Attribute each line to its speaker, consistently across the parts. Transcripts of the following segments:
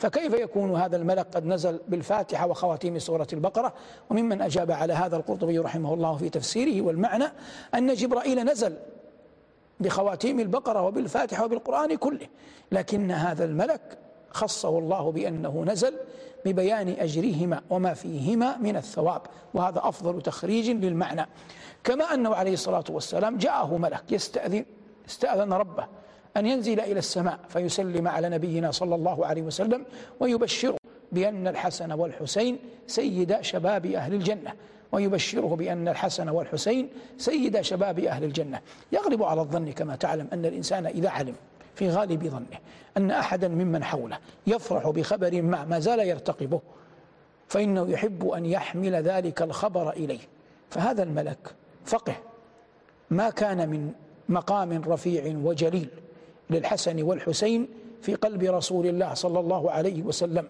Speaker 1: فكيف يكون هذا الملك قد نزل بالفاتحة وخواتيم سورة البقرة؟ وممن أجاب على هذا القرطبي رحمه الله في تفسيره والمعنى أن جبرائيل نزل بخواتيم البقرة وبالفاتحة وبالقرآن كله لكن هذا الملك خصه الله بأنه نزل ببيان أجرهما وما فيهما من الثواب وهذا أفضل تخريج للمعنى. كما أنه عليه الصلاة والسلام جاءه ملك يستأذن استأذن ربه أن ينزل إلى السماء فيسلم على نبينا صلى الله عليه وسلم ويبشره بأن الحسن والحسين سيد شباب أهل الجنة ويبشره بأن الحسن والحسين سيد شباب أهل الجنة. يغلب على الظن كما تعلم أن الإنسان إذا علم في غالب ظنه أن أحدا ممن حوله يفرح بخبر ما ما زال يرتقبه فإنه يحب أن يحمل ذلك الخبر إليه. فهذا الملك فقه ما كان من مقام رفيع وجليل. للحسن والحسين في قلب رسول الله صلى الله عليه وسلم.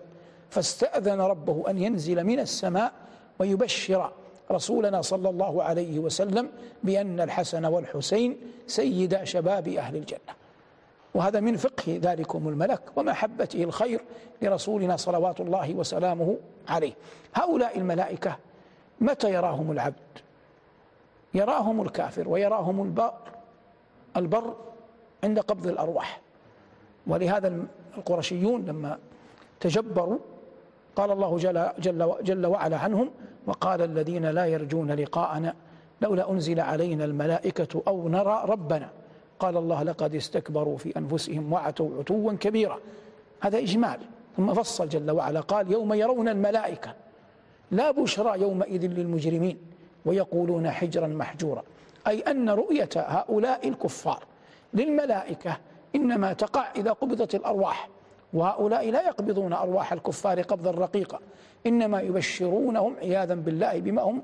Speaker 1: فاستأذن ربه أن ينزل من السماء ويبشر رسولنا صلى الله عليه وسلم بأن الحسن والحسين سيدا شباب أهل الجنة. وهذا من فقه ذلكم الملك ومحبته الخير لرسولنا صلوات الله وسلامه عليه. هؤلاء الملائكة متى يراهم العبد؟ يراهم الكافر ويراهم البر البر عند قبض الأرواح. ولهذا القرشيون لما تجبروا قال الله جل, جل, جل وعلا عنهم وقال الذين لا يرجون لقاءنا لولا أنزل علينا الملائكة أو نرى ربنا. قال الله لقد استكبروا في أنفسهم وعتوا عتوا كبيرا. هذا إجمال. ثم فصل جل وعلا قال يوم يرون الملائكة. لا بشرى يومئذ للمجرمين ويقولون حجرا محجورا. أي أن رؤية هؤلاء الكفار للملائكة إنما تقع إذا قبضت الأرواح. وهؤلاء لا يقبضون أرواح الكفار قبضا رقيقا إنما يبشرونهم عياذا بالله بما هم